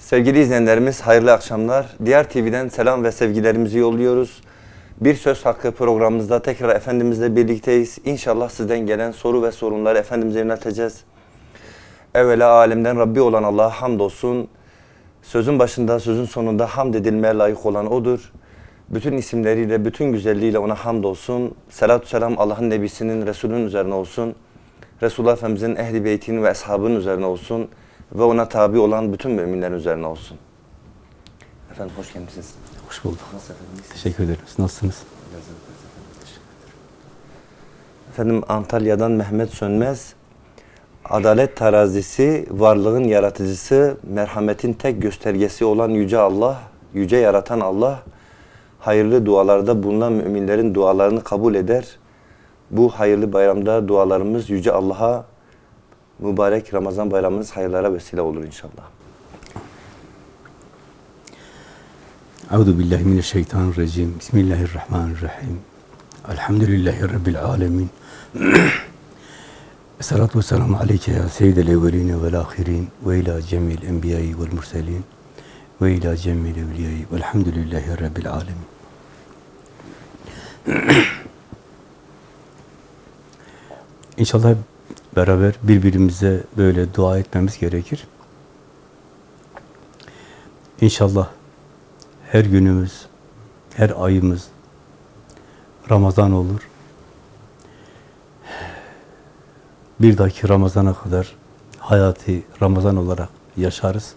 Sevgili izleyenlerimiz hayırlı akşamlar. Diğer TV'den selam ve sevgilerimizi yolluyoruz. Bir Söz Hakkı programımızda tekrar Efendimizle birlikteyiz. İnşallah sizden gelen soru ve sorunları Efendimiz'e yönelteceğiz. Evvela alemden Rabbi olan Allah'a hamdolsun. Sözün başında, sözün sonunda hamd edilmeye layık olan O'dur. Bütün isimleriyle, bütün güzelliğiyle O'na hamdolsun. Selatü selam Allah'ın Nebisinin, Resulünün üzerine olsun. Resulullah Efendimizin ehli beytinin ve eshabının üzerine olsun. Ve O'na tabi olan bütün müminlerin üzerine olsun. Efendim hoş geldiniz. Hoş bulduk. Nasıl efendim? İyisiniz? Teşekkür ederim. Siz Nasılsınız? Efendim Antalya'dan Mehmet Sönmez. Adalet terazisi, varlığın yaratıcısı, merhametin tek göstergesi olan Yüce Allah, Yüce Yaratan Allah, hayırlı dualarda bulunan müminlerin dualarını kabul eder. Bu hayırlı bayramda dualarımız Yüce Allah'a mübarek Ramazan bayramınız hayırlara vesile olur inşallah. Euzu billahi mineşşeytanirracim. Bismillahirrahmanirrahim. Elhamdülillahi rabbil alamin. Esselatu vesselamu aleyke ya seyyidel evveline vel ahirin ve ila cemil enbiyayı vel murselin ve ila cemil evliyayı velhamdülillahi rabbil alamin. İnşallah beraber birbirimize böyle dua etmemiz gerekir. İnşallah her günümüz, her ayımız Ramazan olur. Bir dahaki Ramazan'a kadar hayatı Ramazan olarak yaşarız.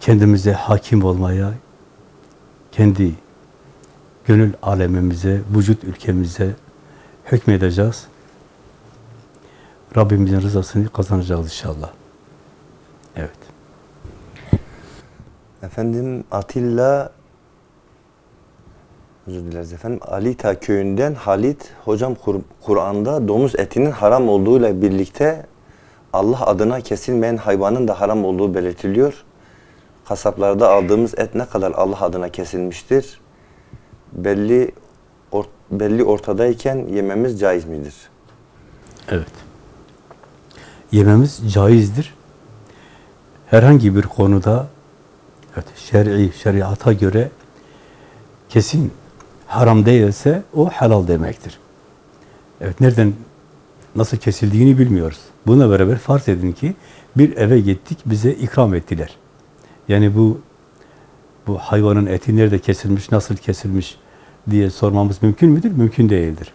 Kendimize hakim olmaya, kendi gönül alemimize, vücut ülkemize hükmedeceğiz. Rabbimizin rızasını kazanacağız inşallah. Evet. Efendim Atilla özür dileriz efendim. Alita köyünden Halit hocam Kur- Kur'an'da domuz etinin haram olduğuyla birlikte Allah adına kesilmeyen hayvanın da haram olduğu belirtiliyor. Kasaplarda aldığımız et ne kadar Allah adına kesilmiştir? Belli or- belli ortadayken yememiz caiz midir? Evet. Yememiz caizdir. Herhangi bir konuda evet, şer'i, şeriata göre kesin haram değilse o helal demektir. Evet, nereden nasıl kesildiğini bilmiyoruz. Buna beraber farz edin ki bir eve gittik, bize ikram ettiler. Yani bu bu hayvanın eti nerede kesilmiş, nasıl kesilmiş diye sormamız mümkün müdür? Mümkün değildir.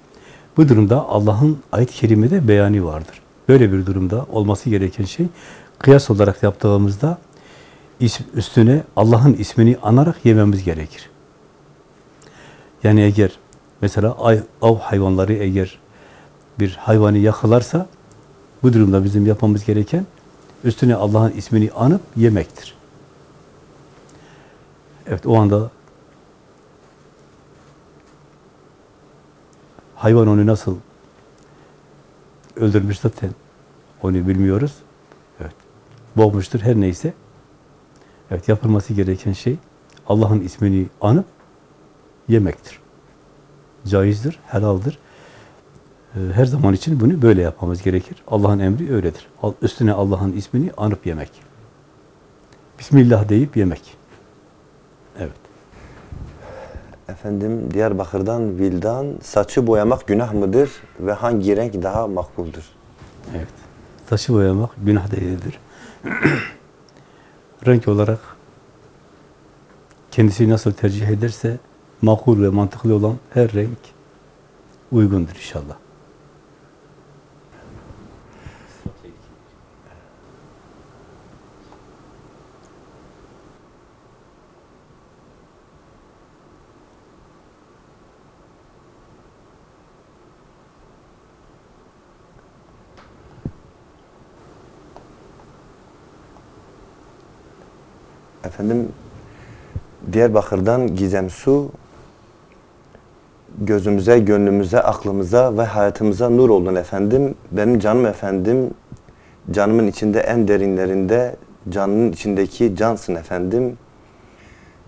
Bu durumda Allah'ın ayet-i kerimede beyanı vardır. Böyle bir durumda olması gereken şey kıyas olarak yaptığımızda üstüne Allah'ın ismini anarak yememiz gerekir. Yani eğer mesela av hayvanları eğer bir hayvanı yakalarsa bu durumda bizim yapmamız gereken üstüne Allah'ın ismini anıp yemektir. Evet o anda hayvan onu nasıl öldürmüş zaten onu bilmiyoruz. Evet. Boğmuştur her neyse. Evet yapılması gereken şey Allah'ın ismini anıp yemektir. Caizdir, helaldir. Ee, Her zaman için bunu böyle yapmamız gerekir. Allah'ın emri öyledir. Üstüne Allah'ın ismini anıp yemek. Bismillah deyip yemek. Evet. Efendim Diyarbakır'dan Vildan saçı boyamak günah mıdır ve hangi renk daha makbuldür? Evet. Taşı boyamak günah değildir. Renk olarak kendisi nasıl tercih ederse makul ve mantıklı olan her renk uygundur inşallah. Efendim Diyarbakır'dan Gizem Su gözümüze, gönlümüze, aklımıza ve hayatımıza nur oldun efendim. Benim canım efendim, canımın içinde en derinlerinde, canının içindeki cansın efendim.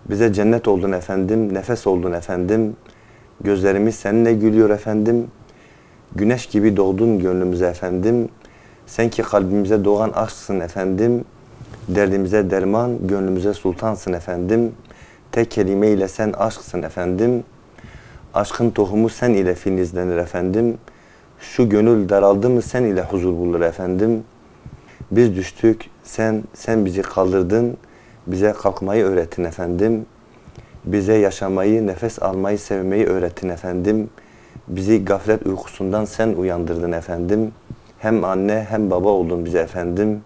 Bize cennet oldun efendim, nefes oldun efendim. Gözlerimiz seninle gülüyor efendim. Güneş gibi doğdun gönlümüze efendim. Sen ki kalbimize doğan aşksın efendim. Derdimize derman, gönlümüze sultansın efendim. Tek kelimeyle sen aşksın efendim. Aşkın tohumu sen ile filizlenir efendim. Şu gönül daraldı mı sen ile huzur bulur efendim. Biz düştük, sen sen bizi kaldırdın. Bize kalkmayı öğretin efendim. Bize yaşamayı, nefes almayı, sevmeyi öğretin efendim. Bizi gaflet uykusundan sen uyandırdın efendim. Hem anne hem baba oldun bize efendim.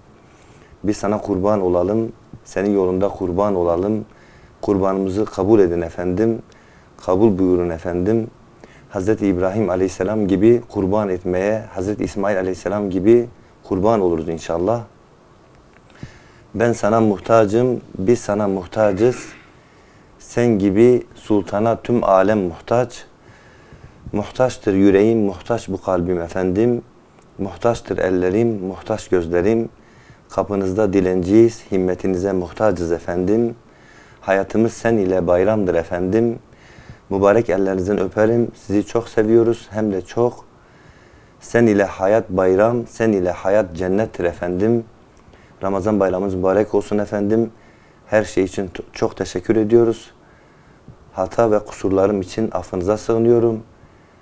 Biz sana kurban olalım, senin yolunda kurban olalım. Kurbanımızı kabul edin efendim. Kabul buyurun efendim. Hz. İbrahim aleyhisselam gibi kurban etmeye, Hz. İsmail aleyhisselam gibi kurban oluruz inşallah. Ben sana muhtacım, biz sana muhtacız. Sen gibi sultana tüm alem muhtaç. Muhtaçtır yüreğim, muhtaç bu kalbim efendim. Muhtaçtır ellerim, muhtaç gözlerim. Kapınızda dilenciyiz, himmetinize muhtacız efendim. Hayatımız sen ile bayramdır efendim. Mübarek ellerinizden öperim. Sizi çok seviyoruz hem de çok. Sen ile hayat bayram, sen ile hayat cennettir efendim. Ramazan bayramımız mübarek olsun efendim. Her şey için çok teşekkür ediyoruz. Hata ve kusurlarım için affınıza sığınıyorum.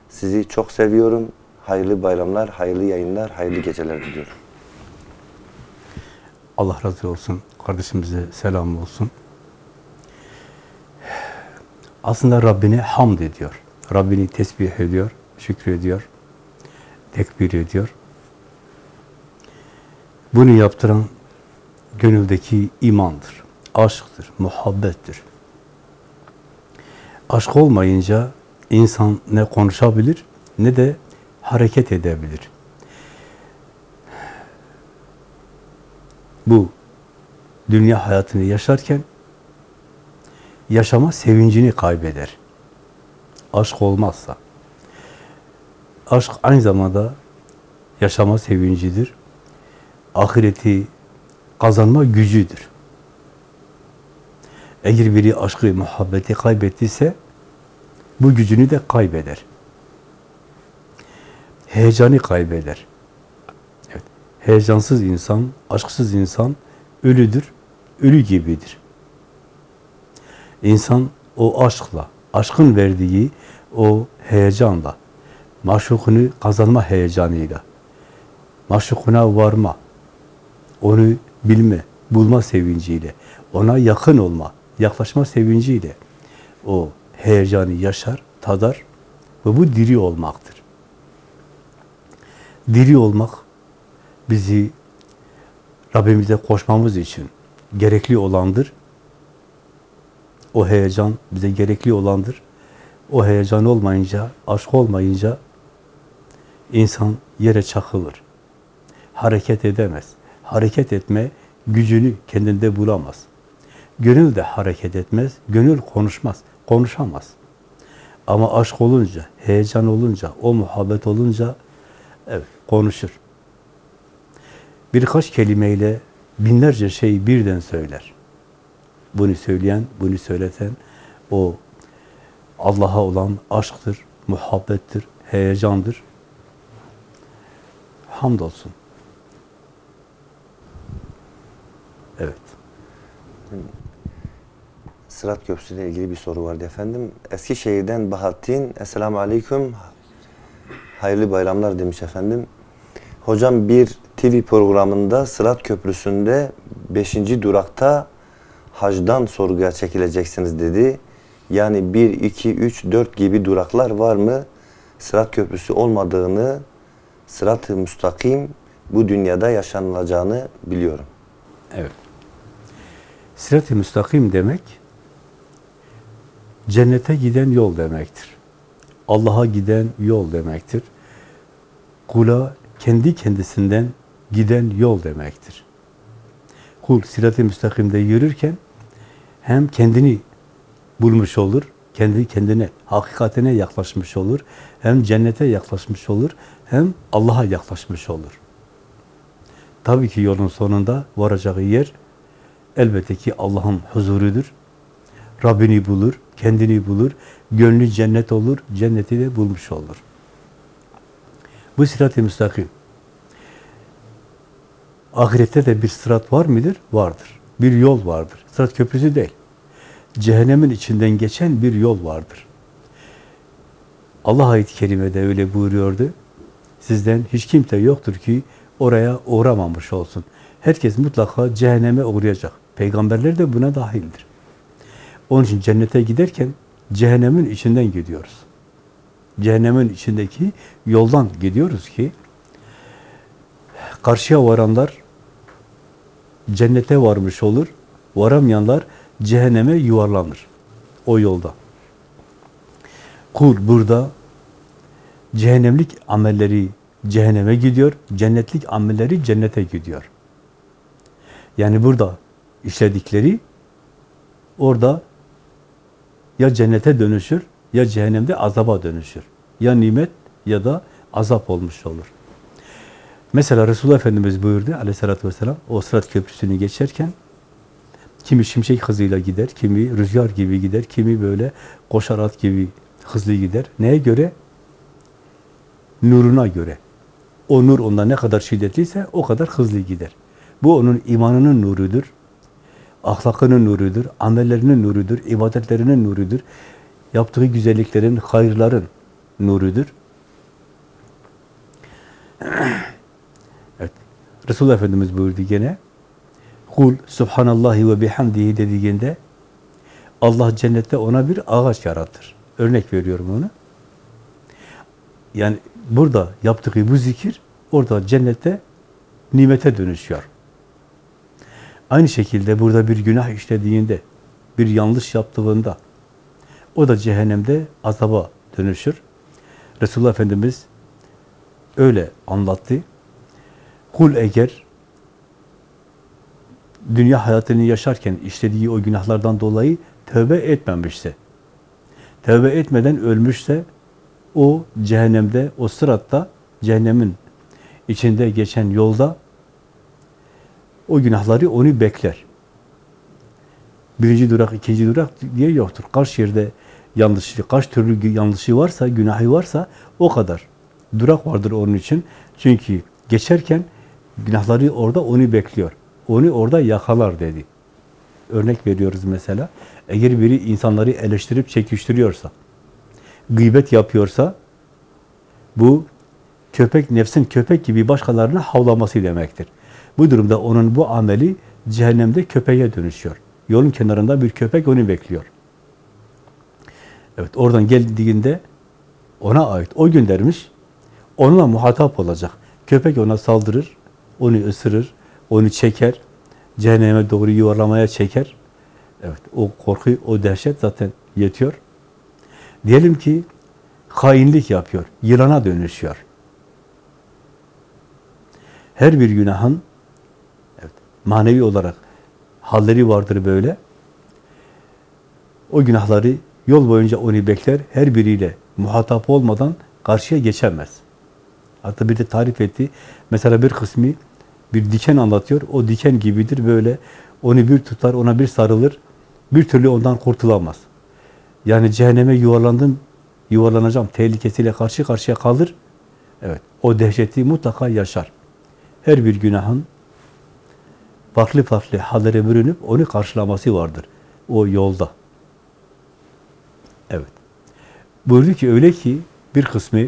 Sizi çok seviyorum. Hayırlı bayramlar, hayırlı yayınlar, hayırlı geceler diliyorum. Allah razı olsun. Kardeşimize selam olsun. Aslında Rabbine hamd ediyor. Rabbini tesbih ediyor, şükrediyor, tekbir ediyor. Bunu yaptıran gönüldeki imandır, aşktır, muhabbettir. Aşk olmayınca insan ne konuşabilir ne de hareket edebilir. Bu dünya hayatını yaşarken yaşama sevincini kaybeder. Aşk olmazsa. Aşk aynı zamanda yaşama sevincidir. Ahireti kazanma gücüdür. Eğer biri aşkı, muhabbeti kaybettiyse bu gücünü de kaybeder. Heyecanı kaybeder. Heyecansız insan, aşksız insan ölüdür, ölü gibidir. İnsan o aşkla, aşkın verdiği o heyecanla, maşukunu kazanma heyecanıyla, maşukuna varma, onu bilme, bulma sevinciyle, ona yakın olma, yaklaşma sevinciyle o heyecanı yaşar, tadar ve bu diri olmaktır. Diri olmak bizi Rabbimize koşmamız için gerekli olandır. O heyecan bize gerekli olandır. O heyecan olmayınca, aşk olmayınca insan yere çakılır. Hareket edemez. Hareket etme gücünü kendinde bulamaz. Gönül de hareket etmez, gönül konuşmaz, konuşamaz. Ama aşk olunca, heyecan olunca, o muhabbet olunca evet konuşur birkaç kelimeyle binlerce şeyi birden söyler. Bunu söyleyen, bunu söyleten o Allah'a olan aşktır, muhabbettir, heyecandır. Hamdolsun. Evet. Sırat Köprüsü ilgili bir soru vardı efendim. Eskişehir'den Bahattin. Esselamu Aleyküm. Hayırlı bayramlar demiş efendim. Hocam bir TV programında Sırat Köprüsü'nde 5. durakta hacdan sorguya çekileceksiniz dedi. Yani 1, 2, 3, 4 gibi duraklar var mı? Sırat Köprüsü olmadığını, sırat-ı müstakim bu dünyada yaşanılacağını biliyorum. Evet. Sirat-i müstakim demek cennete giden yol demektir. Allah'a giden yol demektir. Kula kendi kendisinden giden yol demektir. Kul sirat-i müstakimde yürürken hem kendini bulmuş olur, kendi kendine, hakikatine yaklaşmış olur, hem cennete yaklaşmış olur, hem Allah'a yaklaşmış olur. Tabii ki yolun sonunda varacağı yer elbette ki Allah'ın huzurudur. Rabbini bulur, kendini bulur, gönlü cennet olur, cenneti de bulmuş olur. Bu sirat-i müstakim. Ahirette de bir sırat var mıdır? Vardır. Bir yol vardır. Sırat köprüsü değil. Cehennemin içinden geçen bir yol vardır. Allah ayet-i kerimede öyle buyuruyordu. Sizden hiç kimse yoktur ki oraya uğramamış olsun. Herkes mutlaka cehenneme uğrayacak. Peygamberler de buna dahildir. Onun için cennete giderken cehennemin içinden gidiyoruz. Cehennemin içindeki yoldan gidiyoruz ki karşıya varanlar cennete varmış olur. Varamayanlar cehenneme yuvarlanır. O yolda. Kul burada cehennemlik amelleri cehenneme gidiyor, cennetlik amelleri cennete gidiyor. Yani burada işledikleri orada ya cennete dönüşür ya cehennemde azaba dönüşür. Ya nimet ya da azap olmuş olur. Mesela Resulullah Efendimiz buyurdu aleyhissalatü vesselam o sırat köprüsünü geçerken kimi şimşek hızıyla gider, kimi rüzgar gibi gider, kimi böyle koşar at gibi hızlı gider. Neye göre? Nuruna göre. O nur onda ne kadar şiddetliyse o kadar hızlı gider. Bu onun imanının nurudur. Ahlakının nurudur, amellerinin nurudur, ibadetlerinin nurudur. Yaptığı güzelliklerin, hayırların nurudur. Resulullah Efendimiz buyurdu gene. Kul subhanallahi ve bihamdihi dediğinde Allah cennette ona bir ağaç yaratır. Örnek veriyorum onu. Yani burada yaptığı bu zikir orada cennette nimete dönüşüyor. Aynı şekilde burada bir günah işlediğinde, bir yanlış yaptığında o da cehennemde azaba dönüşür. Resulullah Efendimiz öyle anlattı. Kul eğer dünya hayatını yaşarken işlediği o günahlardan dolayı tövbe etmemişse, tövbe etmeden ölmüşse o cehennemde, o sıratta, cehennemin içinde geçen yolda o günahları onu bekler. Birinci durak, ikinci durak diye yoktur. Kaç yerde yanlışı, kaç türlü yanlışı varsa, günahı varsa o kadar. Durak vardır onun için. Çünkü geçerken günahları orada onu bekliyor. Onu orada yakalar dedi. Örnek veriyoruz mesela. Eğer biri insanları eleştirip çekiştiriyorsa, gıybet yapıyorsa, bu köpek, nefsin köpek gibi başkalarına havlaması demektir. Bu durumda onun bu ameli cehennemde köpeğe dönüşüyor. Yolun kenarında bir köpek onu bekliyor. Evet, oradan geldiğinde ona ait, o göndermiş, onunla muhatap olacak. Köpek ona saldırır, onu ısırır, onu çeker, cehenneme doğru yuvarlamaya çeker. Evet, o korku, o dehşet zaten yetiyor. Diyelim ki hainlik yapıyor, yılana dönüşüyor. Her bir günahın evet, manevi olarak halleri vardır böyle. O günahları yol boyunca onu bekler, her biriyle muhatap olmadan karşıya geçemez. Hatta bir de tarif etti. Mesela bir kısmı bir diken anlatıyor. O diken gibidir böyle. Onu bir tutar, ona bir sarılır. Bir türlü ondan kurtulamaz. Yani cehenneme yuvarlandım, yuvarlanacağım tehlikesiyle karşı karşıya kalır. Evet, o dehşeti mutlaka yaşar. Her bir günahın farklı farklı hallere bürünüp onu karşılaması vardır. O yolda. Evet. Buyurdu ki öyle ki bir kısmı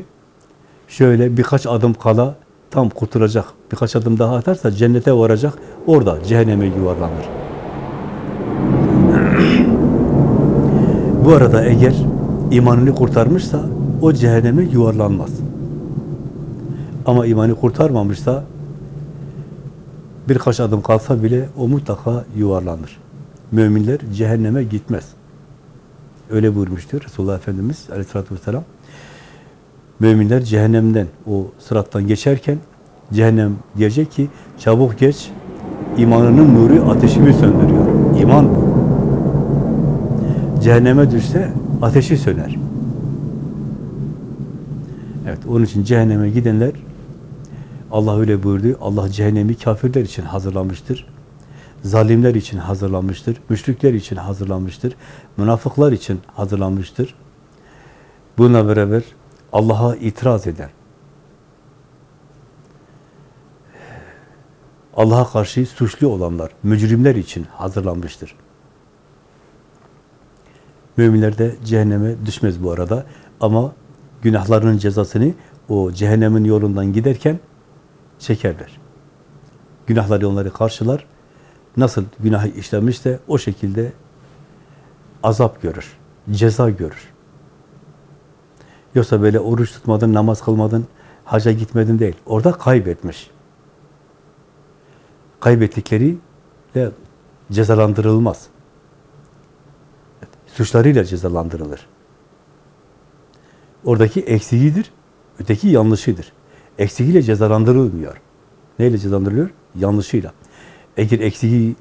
şöyle birkaç adım kala tam kurtulacak. Birkaç adım daha atarsa cennete varacak. Orada cehenneme yuvarlanır. Bu arada eğer imanını kurtarmışsa o cehenneme yuvarlanmaz. Ama imanı kurtarmamışsa birkaç adım kalsa bile o mutlaka yuvarlanır. Müminler cehenneme gitmez. Öyle buyurmuştur Resulullah Efendimiz aleyhissalatü vesselam. Müminler cehennemden, o sırattan geçerken cehennem diyecek ki çabuk geç, imanının nuru ateşimi söndürüyor. İman bu. Cehenneme düşse ateşi söner. Evet, onun için cehenneme gidenler Allah öyle buyurdu. Allah cehennemi kafirler için hazırlamıştır. Zalimler için hazırlanmıştır. Müşrikler için hazırlanmıştır. Münafıklar için hazırlanmıştır. Bununla beraber Allah'a itiraz eden, Allah'a karşı suçlu olanlar, mücrimler için hazırlanmıştır. Müminler de cehenneme düşmez bu arada ama günahlarının cezasını o cehennemin yolundan giderken çekerler. Günahları onları karşılar. Nasıl günahı işlemişse o şekilde azap görür, ceza görür. Yoksa böyle oruç tutmadın, namaz kılmadın, haca gitmedin değil. Orada kaybetmiş. Kaybettikleriyle cezalandırılmaz. Suçlarıyla cezalandırılır. Oradaki eksiğidir, öteki yanlışıdır. Eksiğiyle cezalandırılmıyor. Neyle cezalandırılıyor? Yanlışıyla. Eğer eksiği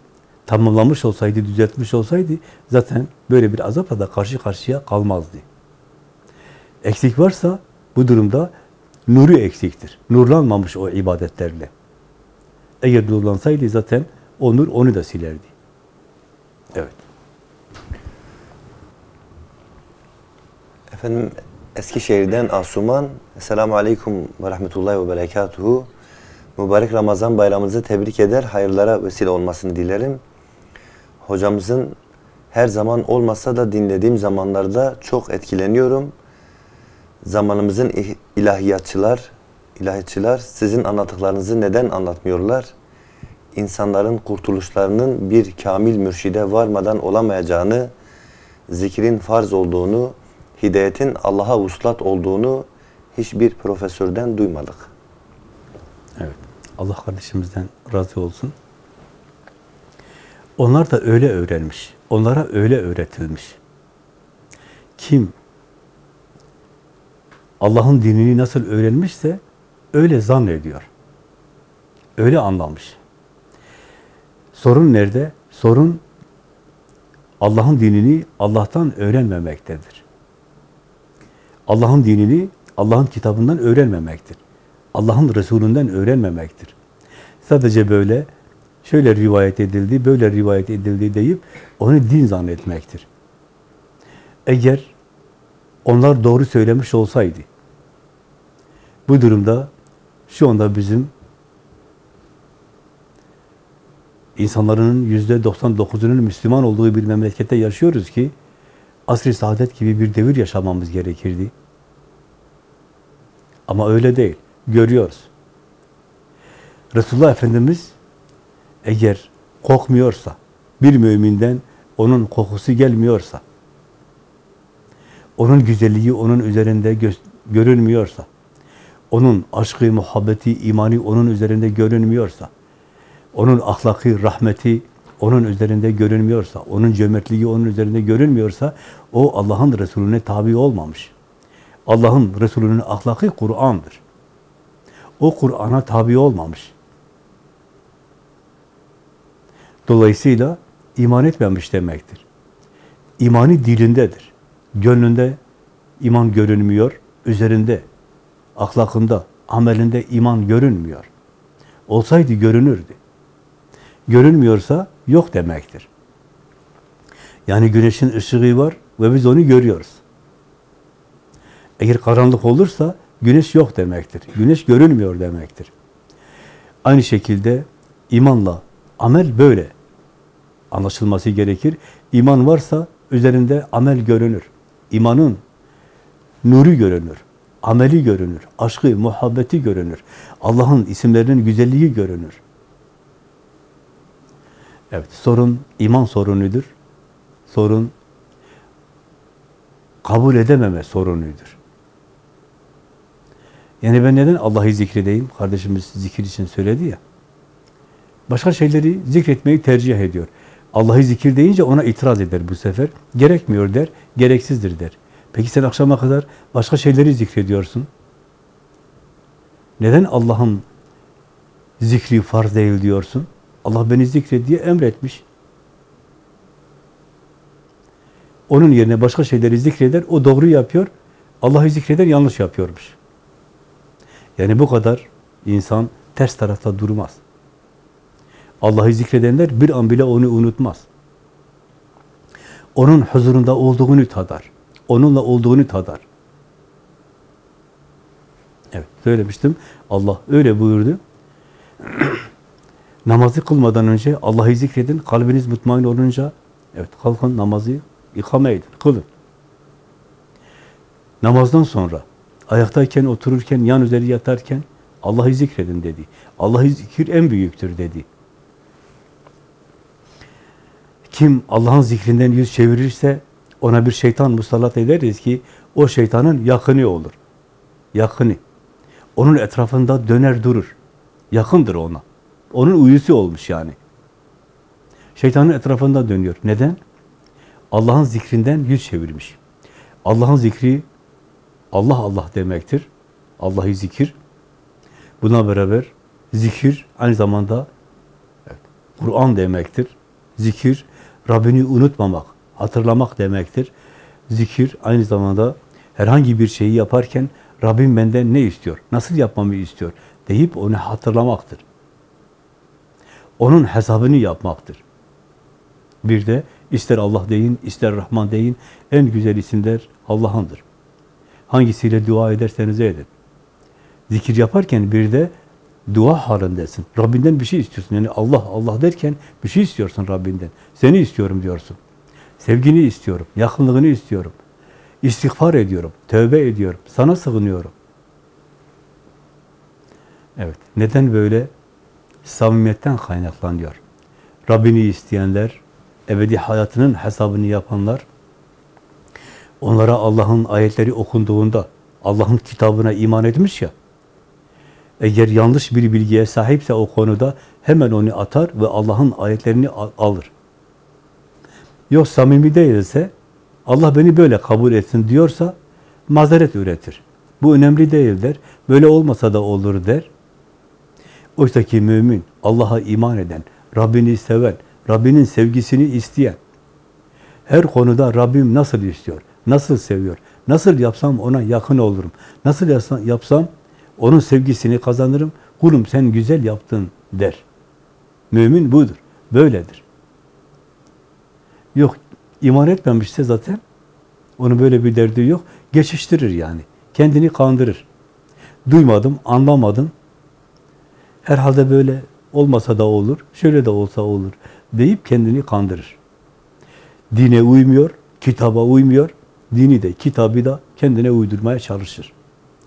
tamamlamış olsaydı, düzeltmiş olsaydı zaten böyle bir azapla da karşı karşıya kalmazdı. Eksik varsa bu durumda nuru eksiktir. Nurlanmamış o ibadetlerle. Eğer nurlansaydı zaten o nur onu da silerdi. Evet. Efendim Eskişehir'den Asuman. Esselamu Aleyküm ve Rahmetullahi ve Berekatuhu. Mübarek Ramazan bayramınızı tebrik eder, hayırlara vesile olmasını dilerim. Hocamızın her zaman olmasa da dinlediğim zamanlarda çok etkileniyorum. Zamanımızın ilahiyatçılar, ilahiyatçılar sizin anlattıklarınızı neden anlatmıyorlar? İnsanların kurtuluşlarının bir kamil mürşide varmadan olamayacağını, zikrin farz olduğunu, hidayetin Allah'a vuslat olduğunu hiçbir profesörden duymadık. Evet. Allah kardeşimizden razı olsun. Onlar da öyle öğrenmiş. Onlara öyle öğretilmiş. Kim Allah'ın dinini nasıl öğrenmişse öyle zannediyor. Öyle anlamış. Sorun nerede? Sorun Allah'ın dinini Allah'tan öğrenmemektedir. Allah'ın dinini Allah'ın kitabından öğrenmemektir. Allah'ın Resulünden öğrenmemektir. Sadece böyle şöyle rivayet edildi, böyle rivayet edildi deyip onu din zannetmektir. Eğer onlar doğru söylemiş olsaydı, bu durumda şu anda bizim insanların yüzde 99'unun Müslüman olduğu bir memlekette yaşıyoruz ki asr-ı saadet gibi bir devir yaşamamız gerekirdi. Ama öyle değil. Görüyoruz. Resulullah Efendimiz eğer kokmuyorsa, bir müminden onun kokusu gelmiyorsa, onun güzelliği onun üzerinde gö- görünmüyorsa, onun aşkı, muhabbeti, imani onun üzerinde görünmüyorsa, onun ahlakı, rahmeti onun üzerinde görünmüyorsa, onun cömertliği onun üzerinde görünmüyorsa, o Allah'ın Resulüne tabi olmamış. Allah'ın Resulünün ahlakı Kur'an'dır. O Kur'an'a tabi olmamış. Dolayısıyla iman etmemiş demektir. İmanı dilindedir. Gönlünde iman görünmüyor, üzerinde, ahlakında, amelinde iman görünmüyor. Olsaydı görünürdü. Görünmüyorsa yok demektir. Yani güneşin ışığı var ve biz onu görüyoruz. Eğer karanlık olursa güneş yok demektir. Güneş görünmüyor demektir. Aynı şekilde imanla amel böyle anlaşılması gerekir. İman varsa üzerinde amel görünür. İmanın nuru görünür. Ameli görünür. Aşkı, muhabbeti görünür. Allah'ın isimlerinin güzelliği görünür. Evet, sorun iman sorunudur. Sorun kabul edememe sorunudur. Yani ben neden Allah'ı zikredeyim? Kardeşimiz zikir için söyledi ya. Başka şeyleri zikretmeyi tercih ediyor. Allah'ı zikir deyince ona itiraz eder bu sefer. Gerekmiyor der, gereksizdir der. Peki sen akşama kadar başka şeyleri zikrediyorsun. Neden Allah'ın zikri farz değil diyorsun? Allah beni zikret diye emretmiş. Onun yerine başka şeyleri zikreder, o doğru yapıyor. Allah'ı zikreder, yanlış yapıyormuş. Yani bu kadar insan ters tarafta durmaz. Allah'ı zikredenler bir an bile onu unutmaz. Onun huzurunda olduğunu tadar. Onunla olduğunu tadar. Evet, söylemiştim. Allah öyle buyurdu. Namazı kılmadan önce Allah'ı zikredin. Kalbiniz mutmain olunca evet kalkın namazı ikame edin, kılın. Namazdan sonra ayaktayken, otururken, yan üzeri yatarken Allah'ı zikredin dedi. Allah'ı zikir en büyüktür dedi. Kim Allah'ın zikrinden yüz çevirirse ona bir şeytan musallat ederiz ki o şeytanın yakını olur. Yakını. Onun etrafında döner durur. Yakındır ona. Onun uyusu olmuş yani. Şeytanın etrafında dönüyor. Neden? Allah'ın zikrinden yüz çevirmiş. Allah'ın zikri Allah Allah demektir. Allah'ı zikir. Buna beraber zikir aynı zamanda Kur'an demektir. Zikir Rabbini unutmamak, hatırlamak demektir. Zikir aynı zamanda herhangi bir şeyi yaparken Rabbim benden ne istiyor, nasıl yapmamı istiyor deyip onu hatırlamaktır. Onun hesabını yapmaktır. Bir de ister Allah deyin, ister Rahman deyin, en güzel isimler Allah'ındır. Hangisiyle dua ederseniz edin. Zikir yaparken bir de dua halindesin. Rabbinden bir şey istiyorsun. Yani Allah Allah derken bir şey istiyorsun Rabbinden. Seni istiyorum diyorsun. Sevgini istiyorum, yakınlığını istiyorum. İstiğfar ediyorum, tövbe ediyorum, sana sığınıyorum. Evet, neden böyle? Samimiyetten kaynaklanıyor. Rabbini isteyenler, ebedi hayatının hesabını yapanlar, onlara Allah'ın ayetleri okunduğunda, Allah'ın kitabına iman etmiş ya, eğer yanlış bir bilgiye sahipse o konuda hemen onu atar ve Allah'ın ayetlerini al- alır. Yok samimi değilse, Allah beni böyle kabul etsin diyorsa mazeret üretir. Bu önemli değildir. Böyle olmasa da olur der. Oysa ki mümin, Allah'a iman eden, Rabbini seven, Rabbinin sevgisini isteyen, her konuda Rabbim nasıl istiyor, nasıl seviyor, nasıl yapsam ona yakın olurum, nasıl yapsam onun sevgisini kazanırım, kulum sen güzel yaptın der. Mümin budur, böyledir. Yok, iman etmemişse zaten, onun böyle bir derdi yok, geçiştirir yani, kendini kandırır. Duymadım, anlamadım, herhalde böyle olmasa da olur, şöyle de olsa olur deyip kendini kandırır. Dine uymuyor, kitaba uymuyor, dini de kitabı da kendine uydurmaya çalışır.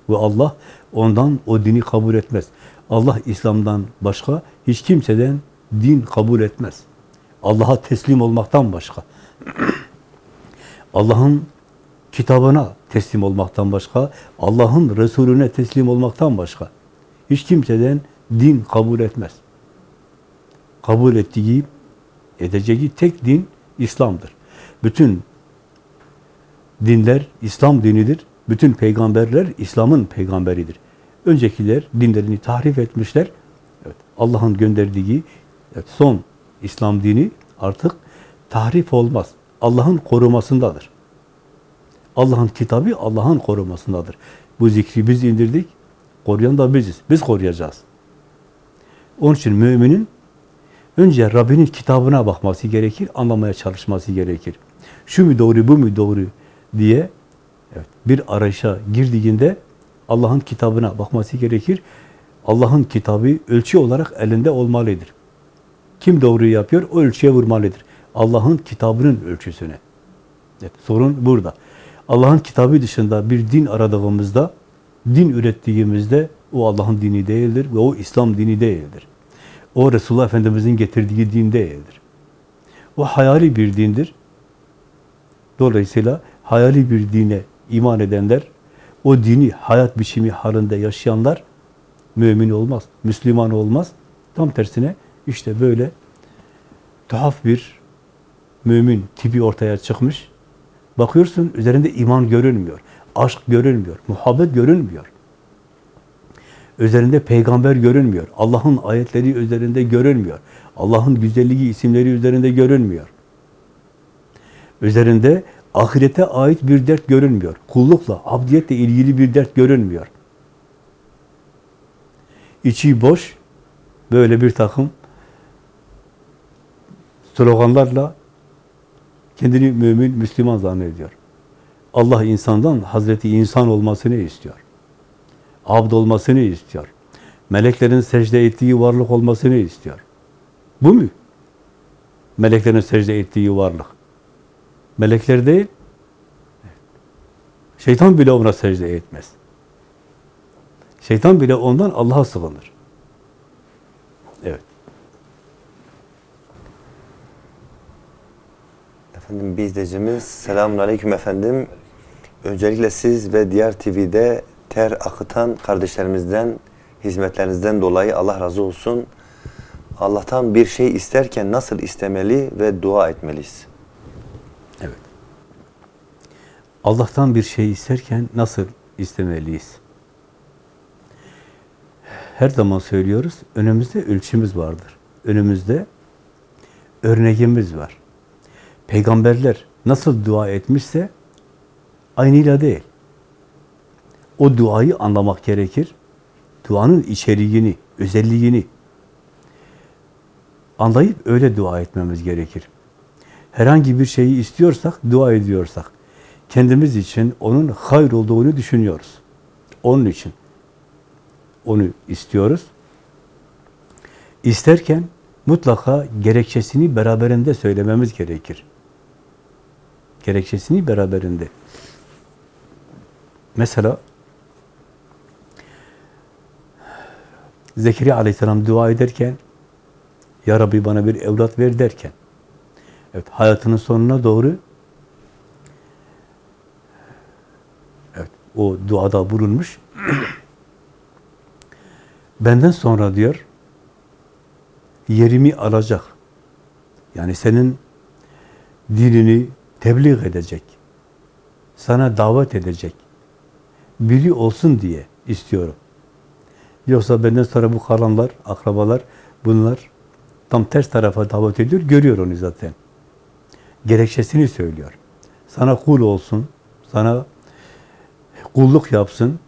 Ve Allah ondan o dini kabul etmez. Allah İslam'dan başka hiç kimseden din kabul etmez. Allah'a teslim olmaktan başka. Allah'ın kitabına teslim olmaktan başka, Allah'ın Resulüne teslim olmaktan başka. Hiç kimseden din kabul etmez. Kabul ettiği, edeceği tek din İslam'dır. Bütün dinler İslam dinidir. Bütün peygamberler İslam'ın peygamberidir. Öncekiler dinlerini tahrif etmişler. Evet, Allah'ın gönderdiği evet, son İslam dini artık tahrif olmaz. Allah'ın korumasındadır. Allah'ın kitabı Allah'ın korumasındadır. Bu zikri biz indirdik, koruyan da biziz. Biz koruyacağız. Onun için müminin önce Rabbinin kitabına bakması gerekir, anlamaya çalışması gerekir. Şu mu doğru, bu mu doğru diye evet, bir arayışa girdiğinde Allah'ın kitabına bakması gerekir. Allah'ın kitabı ölçü olarak elinde olmalıdır. Kim doğruyu yapıyor, o ölçüye vurmalıdır. Allah'ın kitabının ölçüsüne. Evet, sorun burada. Allah'ın kitabı dışında bir din aradığımızda, din ürettiğimizde o Allah'ın dini değildir ve o İslam dini değildir. O Resulullah Efendimiz'in getirdiği din değildir. O hayali bir dindir. Dolayısıyla hayali bir dine iman edenler, o dini hayat biçimi halinde yaşayanlar mümin olmaz, Müslüman olmaz. Tam tersine işte böyle tuhaf bir mümin tipi ortaya çıkmış. Bakıyorsun üzerinde iman görünmüyor, aşk görünmüyor, muhabbet görünmüyor. Üzerinde peygamber görünmüyor. Allah'ın ayetleri üzerinde görünmüyor. Allah'ın güzelliği isimleri üzerinde görünmüyor. Üzerinde ahirete ait bir dert görünmüyor. Kullukla, abdiyetle ilgili bir dert görünmüyor. İçi boş, böyle bir takım sloganlarla kendini mümin, Müslüman zannediyor. Allah insandan Hazreti insan olmasını istiyor. Abd olmasını istiyor. Meleklerin secde ettiği varlık olmasını istiyor. Bu mu? Meleklerin secde ettiği varlık. Melekler değil, şeytan bile ona secde etmez. Şeytan bile ondan Allah'a sığınır. Evet. Efendim bir izleyicimiz selamun aleyküm efendim. Öncelikle siz ve diğer TV'de ter akıtan kardeşlerimizden, hizmetlerinizden dolayı Allah razı olsun. Allah'tan bir şey isterken nasıl istemeli ve dua etmeliyiz? Evet. Allah'tan bir şey isterken nasıl istemeliyiz? Her zaman söylüyoruz, önümüzde ölçümüz vardır. Önümüzde örneğimiz var. Peygamberler nasıl dua etmişse aynıyla değil. O duayı anlamak gerekir. Duanın içeriğini, özelliğini anlayıp öyle dua etmemiz gerekir. Herhangi bir şeyi istiyorsak, dua ediyorsak, kendimiz için onun hayır olduğunu düşünüyoruz. Onun için onu istiyoruz. İsterken mutlaka gerekçesini beraberinde söylememiz gerekir. Gerekçesini beraberinde. Mesela Zekeriya aleyhisselam dua ederken Ya Rabbi bana bir evlat ver derken evet, hayatının sonuna doğru evet, o duada bulunmuş. Benden sonra diyor yerimi alacak. Yani senin dinini tebliğ edecek. Sana davet edecek. Biri olsun diye istiyorum. Yoksa benden sonra bu kalanlar, akrabalar, bunlar tam ters tarafa davet ediyor. Görüyor onu zaten. Gerekçesini söylüyor. Sana kul olsun, sana kulluk yapsın,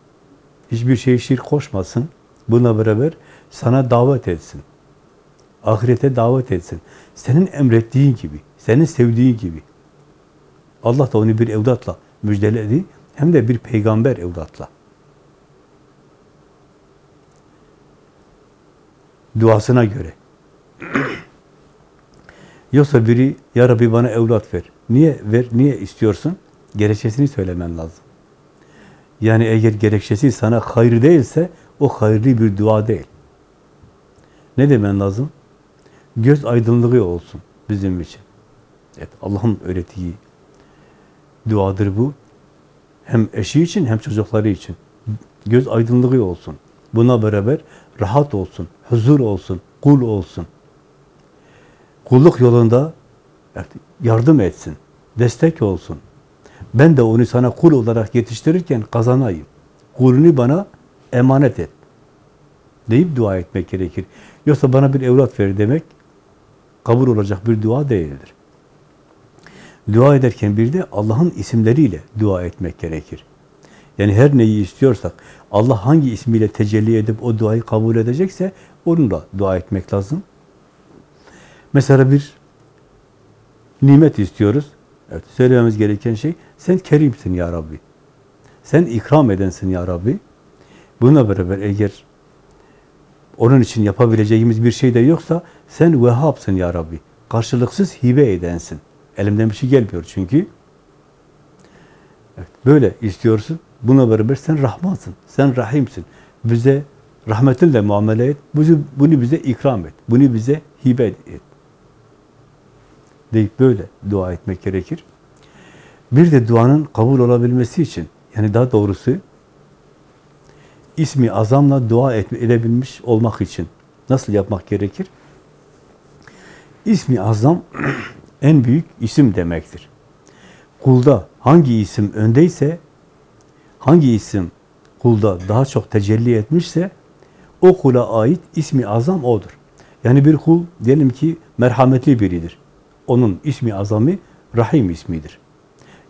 hiçbir şey şirk koşmasın. Buna beraber sana davet etsin. Ahirete davet etsin. Senin emrettiğin gibi, senin sevdiğin gibi. Allah da onu bir evlatla müjdeledi. Hem de bir peygamber evlatla. Duasına göre. Yoksa biri, Ya Rabbi bana evlat ver. Niye ver, niye istiyorsun? Gerekçesini söylemen lazım. Yani eğer gerekçesi sana hayır değilse, o hayırlı bir dua değil. Ne demen lazım? Göz aydınlığı olsun bizim için. Evet, Allah'ın öğrettiği duadır bu. Hem eşi için hem çocukları için. Göz aydınlığı olsun. Buna beraber rahat olsun, huzur olsun, kul olsun. Kulluk yolunda yardım etsin, destek olsun. Ben de onu sana kul olarak yetiştirirken kazanayım. Kulünü bana emanet et. Deyip dua etmek gerekir. Yoksa bana bir evlat ver demek kabul olacak bir dua değildir. Dua ederken bir de Allah'ın isimleriyle dua etmek gerekir. Yani her neyi istiyorsak, Allah hangi ismiyle tecelli edip o duayı kabul edecekse onunla dua etmek lazım. Mesela bir nimet istiyoruz. Evet, söylememiz gereken şey, sen kerimsin ya Rabbi. Sen ikram edensin ya Rabbi. Buna beraber eğer onun için yapabileceğimiz bir şey de yoksa sen Vehhab'sın ya Rabbi. Karşılıksız hibe edensin. Elimden bir şey gelmiyor çünkü. Evet, böyle istiyorsun. Buna beraber sen Rahmansın, sen Rahimsin. Bize rahmetinle muamele et. Bunu, bunu bize ikram et. Bunu bize hibe et. Deyip böyle dua etmek gerekir. Bir de duanın kabul olabilmesi için, yani daha doğrusu ismi azamla dua et, edebilmiş olmak için nasıl yapmak gerekir? İsmi azam en büyük isim demektir. Kulda hangi isim öndeyse, hangi isim kulda daha çok tecelli etmişse, o kula ait ismi azam odur. Yani bir kul diyelim ki merhametli biridir. Onun ismi azamı Rahim ismidir.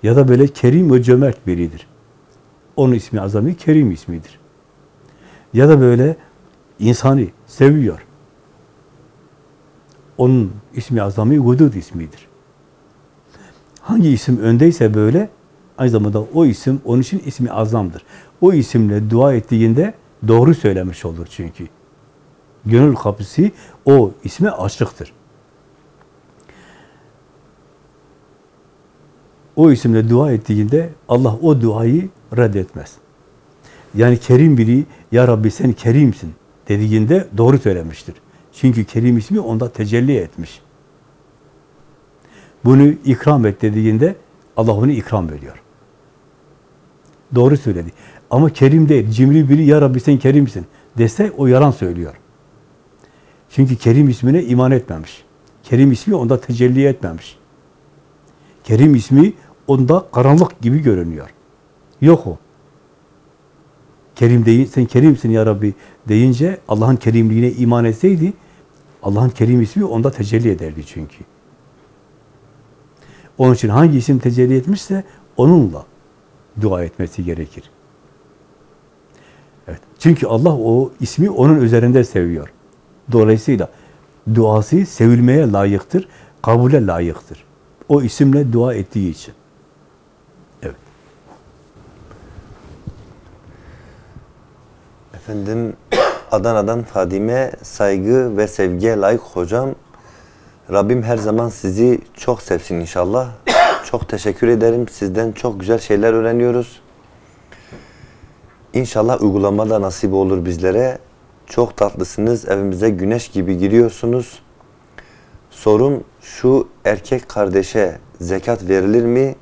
Ya da böyle kerim ve cömert biridir. Onun ismi azamı Kerim ismidir. Ya da böyle insanı seviyor. Onun ismi azamı Vudud ismidir. Hangi isim öndeyse böyle, aynı zamanda o isim onun için ismi azamdır. O isimle dua ettiğinde doğru söylemiş olur çünkü. Gönül kapısı o isme açıktır. O isimle dua ettiğinde Allah o duayı reddetmez. Yani kerim biri, Ya Rabbi sen kerimsin dediğinde doğru söylemiştir. Çünkü kerim ismi onda tecelli etmiş. Bunu ikram et dediğinde Allah onu ikram ediyor. Doğru söyledi. Ama kerim değil, cimri biri, Ya Rabbi sen kerimsin dese o yalan söylüyor. Çünkü kerim ismine iman etmemiş. Kerim ismi onda tecelli etmemiş. Kerim ismi onda karanlık gibi görünüyor. Yok o. Kerim değil, sen kerimsin ya Rabbi deyince Allah'ın kerimliğine iman etseydi Allah'ın kerim ismi onda tecelli ederdi çünkü. Onun için hangi isim tecelli etmişse onunla dua etmesi gerekir. Evet. Çünkü Allah o ismi onun üzerinde seviyor. Dolayısıyla duası sevilmeye layıktır, kabule layıktır. O isimle dua ettiği için. Evet. Efendim Adana'dan Fadime saygı ve sevgiye layık hocam. Rabbim her zaman sizi çok sevsin inşallah. Çok teşekkür ederim. Sizden çok güzel şeyler öğreniyoruz. İnşallah uygulama da nasip olur bizlere. Çok tatlısınız. Evimize güneş gibi giriyorsunuz. Sorum şu erkek kardeşe zekat verilir mi?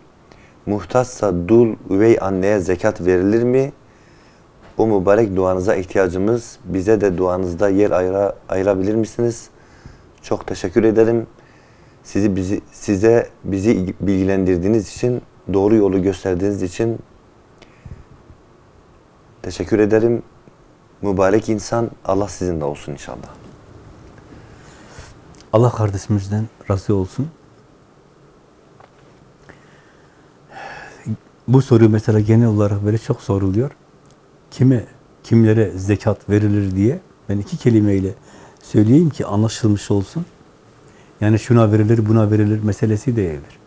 Muhtaçsa dul üvey anneye zekat verilir mi? O mübarek duanıza ihtiyacımız. Bize de duanızda yer ayıra, ayırabilir misiniz? Çok teşekkür ederim. Sizi bizi size bizi bilgilendirdiğiniz için, doğru yolu gösterdiğiniz için teşekkür ederim. Mübarek insan Allah sizinle olsun inşallah. Allah kardeşimizden razı olsun. Bu soru mesela genel olarak böyle çok soruluyor. Kime, kimlere zekat verilir diye ben iki kelimeyle söyleyeyim ki anlaşılmış olsun. Yani şuna verilir, buna verilir meselesi değildir.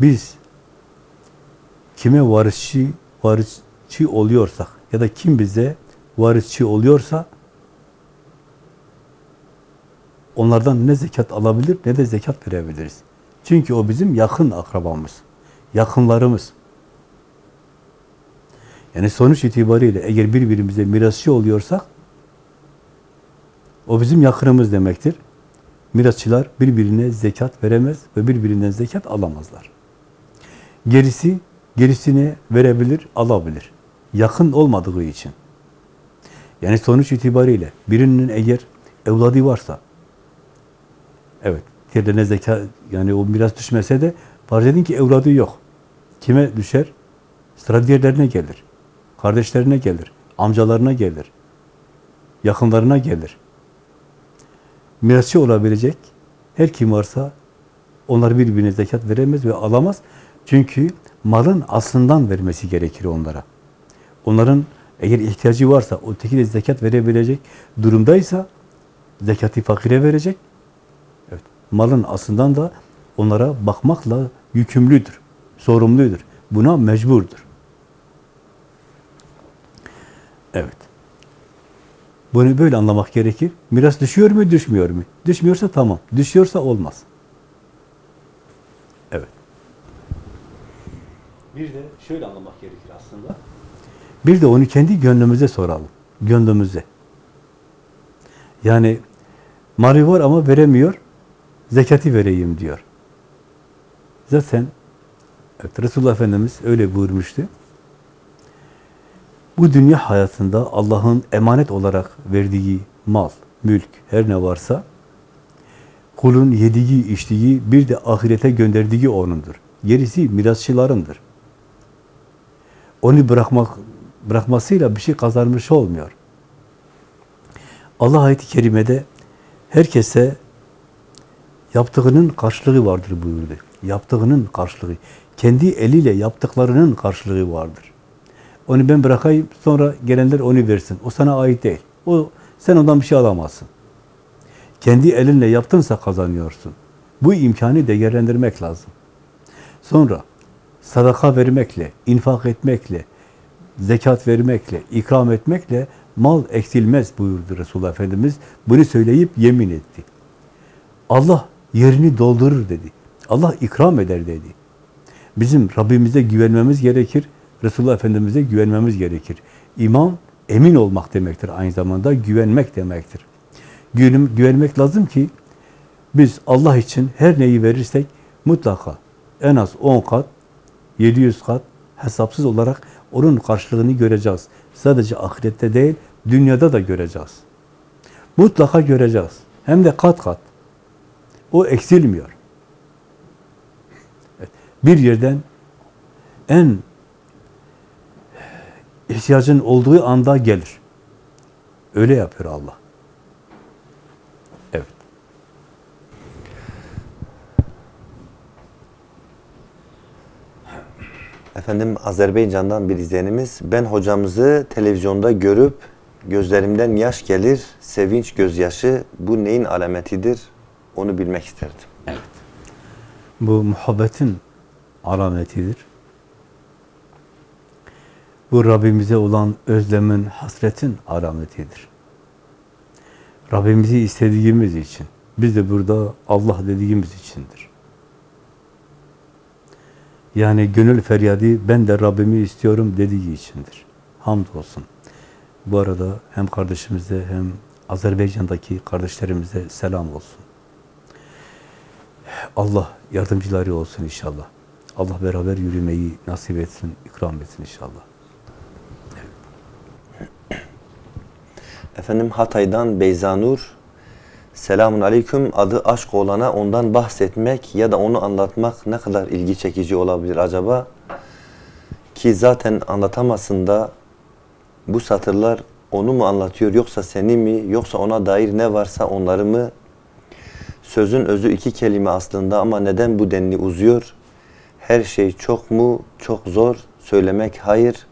Biz kime varisçi, varisçi oluyorsak ya da kim bize varisçi oluyorsa onlardan ne zekat alabilir ne de zekat verebiliriz. Çünkü o bizim yakın akrabamız, yakınlarımız. Yani sonuç itibariyle eğer birbirimize mirasçı oluyorsak o bizim yakınımız demektir. Mirasçılar birbirine zekat veremez ve birbirinden zekat alamazlar. Gerisi, gerisine verebilir, alabilir. Yakın olmadığı için. Yani sonuç itibariyle birinin eğer evladı varsa, evet, diğerlerine zekat, yani o miras düşmese de farz edin ki evladı yok. Kime düşer? Sıra diğerlerine gelir. Kardeşlerine gelir. Amcalarına gelir. Yakınlarına gelir. Mirasçı olabilecek her kim varsa onlar birbirine zekat veremez ve alamaz. Çünkü malın aslından vermesi gerekir onlara. Onların eğer ihtiyacı varsa, öteki de zekat verebilecek durumdaysa zekati fakire verecek. Evet. Malın aslından da onlara bakmakla yükümlüdür, sorumludur. Buna mecburdur. Evet. Bunu böyle anlamak gerekir. Miras düşüyor mu, düşmüyor mu? Düşmüyorsa tamam. Düşüyorsa olmaz. Evet. Bir de şöyle anlamak gerekir aslında. Bir de onu kendi gönlümüze soralım. Gönlümüze. Yani mali var ama veremiyor. Zekati vereyim diyor. Zaten evet, Resulullah Efendimiz öyle buyurmuştu. Bu dünya hayatında Allah'ın emanet olarak verdiği mal, mülk, her ne varsa kulun yediği, içtiği, bir de ahirete gönderdiği O'nundur. Gerisi mirasçılarındır. Onu bırakmak bırakmasıyla bir şey kazanmış olmuyor. Allah ayet-i kerimede herkese yaptığının karşılığı vardır buyurdu. Yaptığının karşılığı. Kendi eliyle yaptıklarının karşılığı vardır. Onu ben bırakayım, sonra gelenler onu versin. O sana ait değil. O sen ondan bir şey alamazsın. Kendi elinle yaptınsa kazanıyorsun. Bu imkanı değerlendirmek lazım. Sonra sadaka vermekle, infak etmekle, zekat vermekle, ikram etmekle mal eksilmez buyurdu Resulullah Efendimiz. Bunu söyleyip yemin etti. Allah yerini doldurur dedi. Allah ikram eder dedi. Bizim Rabbimize güvenmemiz gerekir. Resulullah Efendimiz'e güvenmemiz gerekir. İman emin olmak demektir aynı zamanda güvenmek demektir. Güvenmek lazım ki biz Allah için her neyi verirsek mutlaka en az 10 kat, 700 kat hesapsız olarak onun karşılığını göreceğiz. Sadece ahirette değil, dünyada da göreceğiz. Mutlaka göreceğiz. Hem de kat kat. O eksilmiyor. Evet, Bir yerden en ihtiyacın olduğu anda gelir. Öyle yapıyor Allah. Evet. Efendim Azerbaycan'dan bir izleyenimiz ben hocamızı televizyonda görüp gözlerimden yaş gelir, sevinç gözyaşı bu neyin alametidir onu bilmek isterdim. Bu muhabbetin alametidir. Bu Rabbimize olan özlemin, hasretin alametidir. Rabbimizi istediğimiz için, biz de burada Allah dediğimiz içindir. Yani gönül feryadı ben de Rabbimi istiyorum dediği içindir. Hamdolsun. Bu arada hem kardeşimize hem Azerbaycan'daki kardeşlerimize selam olsun. Allah yardımcıları olsun inşallah. Allah beraber yürümeyi nasip etsin, ikram etsin inşallah. Efendim Hatay'dan Beyzanur Selamun Aleyküm adı aşk olana ondan bahsetmek ya da onu anlatmak ne kadar ilgi çekici olabilir acaba? Ki zaten anlatamazsın da bu satırlar onu mu anlatıyor yoksa seni mi yoksa ona dair ne varsa onları mı? Sözün özü iki kelime aslında ama neden bu denli uzuyor? Her şey çok mu? Çok zor. Söylemek hayır.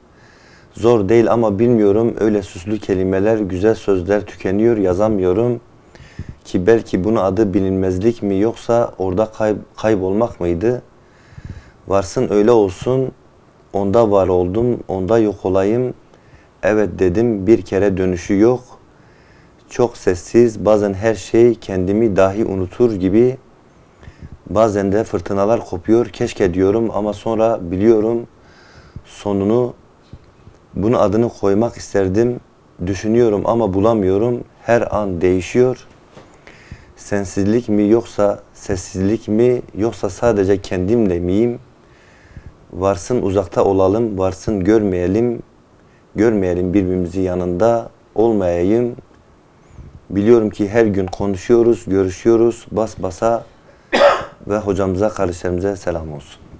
Zor değil ama bilmiyorum öyle süslü kelimeler, güzel sözler tükeniyor yazamıyorum. Ki belki bunun adı bilinmezlik mi yoksa orada kay- kaybolmak mıydı? Varsın öyle olsun, onda var oldum, onda yok olayım. Evet dedim bir kere dönüşü yok. Çok sessiz, bazen her şey kendimi dahi unutur gibi. Bazen de fırtınalar kopuyor, keşke diyorum ama sonra biliyorum sonunu bunu adını koymak isterdim. Düşünüyorum ama bulamıyorum. Her an değişiyor. Sensizlik mi yoksa sessizlik mi yoksa sadece kendimle miyim? Varsın uzakta olalım, varsın görmeyelim. Görmeyelim birbirimizi yanında olmayayım. Biliyorum ki her gün konuşuyoruz, görüşüyoruz, bas basa ve hocamıza, kardeşlerimize selam olsun.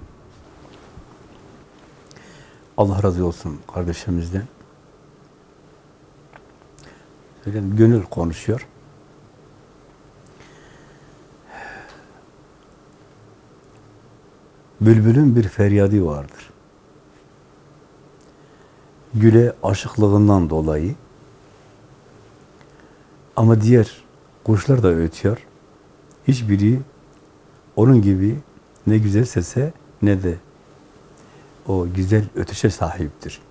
Allah razı olsun kardeşimizden. Söyledim, gönül konuşuyor. Bülbülün bir feryadı vardır. Güle aşıklığından dolayı ama diğer kuşlar da ötüyor. Hiçbiri onun gibi ne güzel sese ne de o güzel ötüşe sahiptir.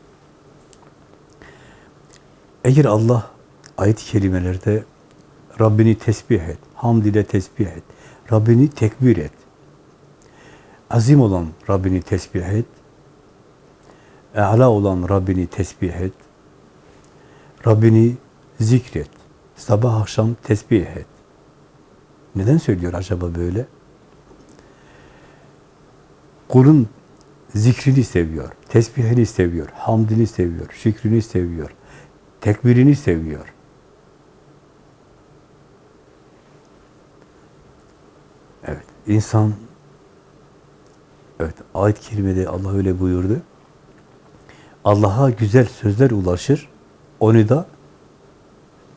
Eğer Allah ayet-i kerimelerde Rabbini tesbih et, hamd ile tesbih et, Rabbini tekbir et, azim olan Rabbini tesbih et, e'la olan Rabbini tesbih et, Rabbini zikret, sabah akşam tesbih et. Neden söylüyor acaba böyle? Kulun zikrini seviyor, tesbihini seviyor, hamdini seviyor, şükrünü seviyor, tekbirini seviyor. Evet, insan evet, ayet kerimede Allah öyle buyurdu. Allah'a güzel sözler ulaşır, onu da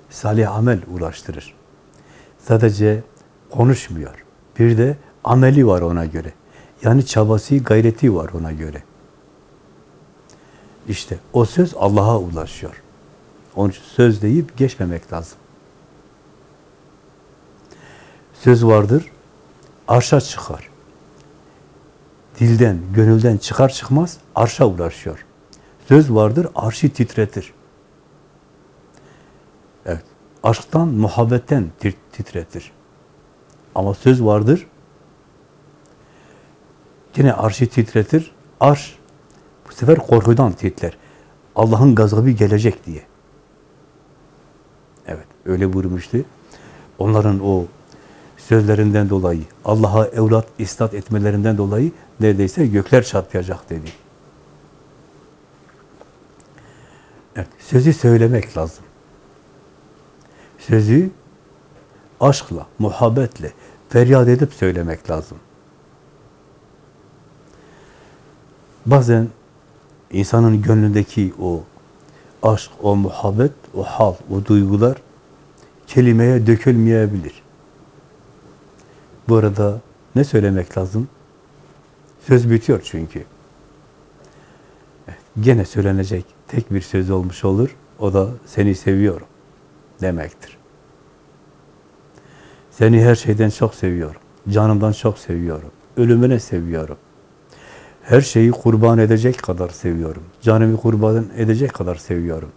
salih amel ulaştırır. Sadece konuşmuyor. Bir de ameli var ona göre. Yani çabası, gayreti var ona göre. İşte o söz Allah'a ulaşıyor. Onun için söz deyip geçmemek lazım. Söz vardır, arşa çıkar. Dilden, gönülden çıkar çıkmaz arşa ulaşıyor. Söz vardır, arşı titretir. aşktan, muhabbetten tir- titretir. Ama söz vardır, yine arşı titretir, arş bu sefer korkudan titrer. Allah'ın gazabı gelecek diye. Evet, öyle buyurmuştu. Onların o sözlerinden dolayı, Allah'a evlat istat etmelerinden dolayı neredeyse gökler çarpacak dedi. Evet, sözü söylemek lazım. Sözü aşkla, muhabbetle, feryat edip söylemek lazım. Bazen insanın gönlündeki o aşk, o muhabbet, o hal, o duygular kelimeye dökülmeyebilir. Bu arada ne söylemek lazım? Söz bitiyor çünkü. Gene söylenecek tek bir söz olmuş olur. O da seni seviyorum demektir. Seni her şeyden çok seviyorum. Canımdan çok seviyorum. Ölümüne seviyorum. Her şeyi kurban edecek kadar seviyorum. Canımı kurban edecek kadar seviyorum.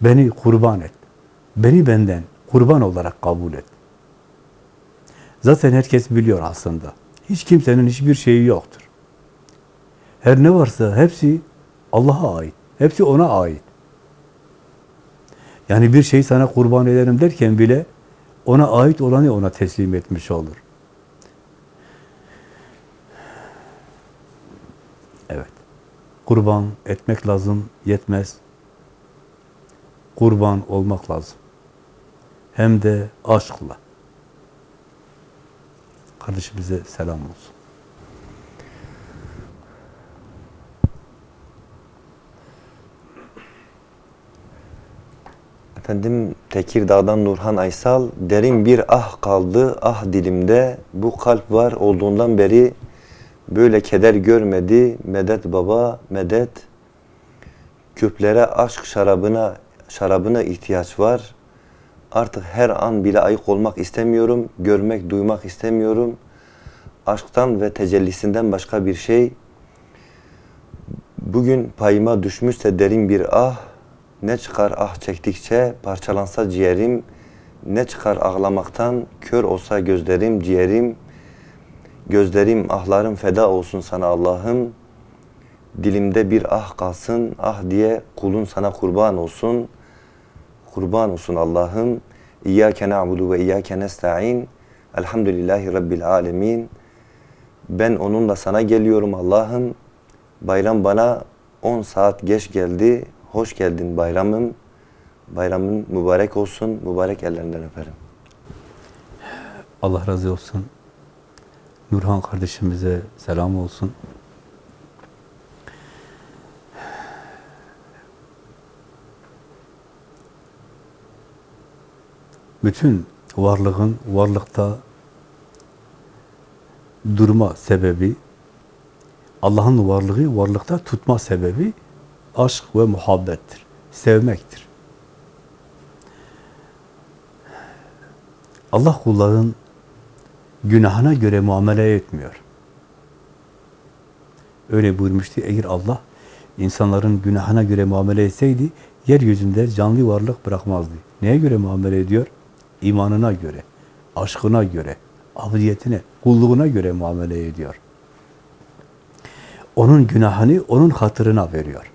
Beni kurban et. Beni benden kurban olarak kabul et. Zaten herkes biliyor aslında. Hiç kimsenin hiçbir şeyi yoktur. Her ne varsa hepsi Allah'a ait. Hepsi ona ait. Yani bir şeyi sana kurban ederim derken bile ona ait olanı ona teslim etmiş olur. Evet. Kurban etmek lazım, yetmez. Kurban olmak lazım. Hem de aşkla. Kardeşimize selam olsun. Efendim Tekirdağ'dan Nurhan Aysal derin bir ah kaldı ah dilimde bu kalp var olduğundan beri böyle keder görmedi medet baba. Medet küplere aşk şarabına şarabına ihtiyaç var. Artık her an bile ayık olmak istemiyorum görmek duymak istemiyorum. Aşktan ve tecellisinden başka bir şey. Bugün payıma düşmüşse derin bir ah ne çıkar ah çektikçe parçalansa ciğerim ne çıkar ağlamaktan kör olsa gözlerim ciğerim gözlerim ahlarım feda olsun sana Allah'ım. Dilimde bir ah kalsın ah diye kulun sana kurban olsun. Kurban olsun Allah'ım. İyyâke na'budu ve iyyâke nesta'in. Elhamdülillahi Rabbil alemin ben onunla sana geliyorum Allah'ım. Bayram bana 10 saat geç geldi. Hoş geldin bayramım. Bayramın mübarek olsun. Mübarek ellerinden öperim. Allah razı olsun. Nurhan kardeşimize selam olsun. Bütün varlığın varlıkta durma sebebi, Allah'ın varlığı varlıkta tutma sebebi aşk ve muhabbettir. Sevmektir. Allah kulların günahına göre muamele etmiyor. Öyle buyurmuştu. Eğer Allah insanların günahına göre muamele etseydi, yeryüzünde canlı varlık bırakmazdı. Neye göre muamele ediyor? İmanına göre, aşkına göre, abdiyetine, kulluğuna göre muamele ediyor. Onun günahını onun hatırına veriyor.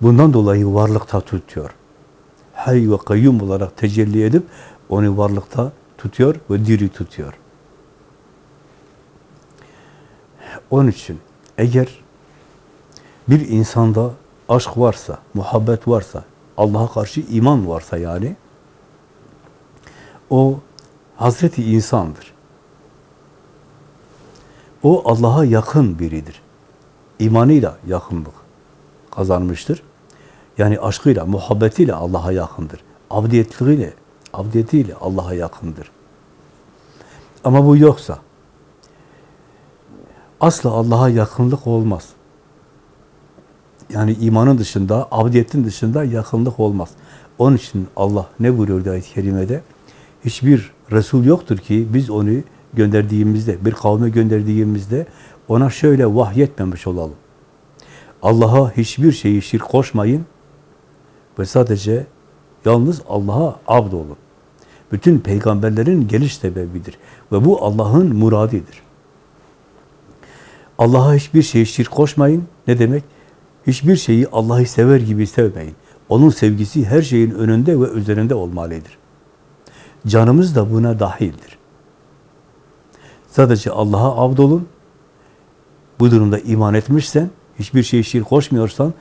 Bundan dolayı varlıkta tutuyor. Hay ve kayyum olarak tecelli edip onu varlıkta tutuyor ve diri tutuyor. Onun için eğer bir insanda aşk varsa, muhabbet varsa, Allah'a karşı iman varsa yani o Hazreti insandır. O Allah'a yakın biridir. İmanıyla yakınlık kazanmıştır. Yani aşkıyla, muhabbetiyle Allah'a yakındır. Abdiyetliğiyle, abdiyetiyle Allah'a yakındır. Ama bu yoksa asla Allah'a yakınlık olmaz. Yani imanın dışında, abdiyetin dışında yakınlık olmaz. Onun için Allah ne buyuruyor ayet-i kerimede? Hiçbir Resul yoktur ki biz onu gönderdiğimizde, bir kavme gönderdiğimizde ona şöyle vahyetmemiş olalım. Allah'a hiçbir şeyi şirk koşmayın, Ve sadece yalnız Allah'a abd olun. Bütün peygamberlerin geliş sebebidir. Ve bu Allah'ın muradidir. Allah'a hiçbir şey şirk koşmayın. Ne demek? Hiçbir şeyi Allah'ı sever gibi sevmeyin. Onun sevgisi her şeyin önünde ve üzerinde olmalıdır. Canımız da buna dahildir. Sadece Allah'a abd olun. Bu durumda iman etmişsen, hiçbir şey şirk koşmuyorsan,